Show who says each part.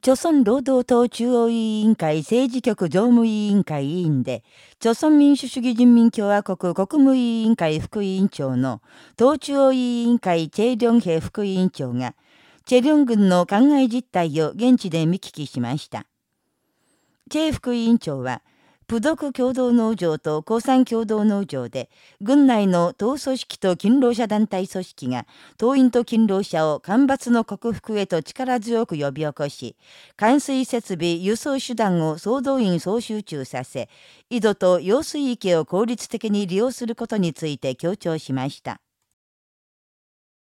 Speaker 1: 朝鮮労働党中央委員会政治局常務委員会委員で、朝鮮民主主義人民共和国国務委員会副委員長の党中央委員会チェ・リョンヘ副委員長が、チェリョン軍の考え実態を現地で見聞きしました。チェ副委員長は、プ族共同農場と共産共同農場で、軍内の党組織と勤労者団体組織が、党員と勤労者を干ばつの克服へと力強く呼び起こし、冠水設備、輸送手段を総動員総集中させ、井戸と用水池を効率的に利用することについて強調しました。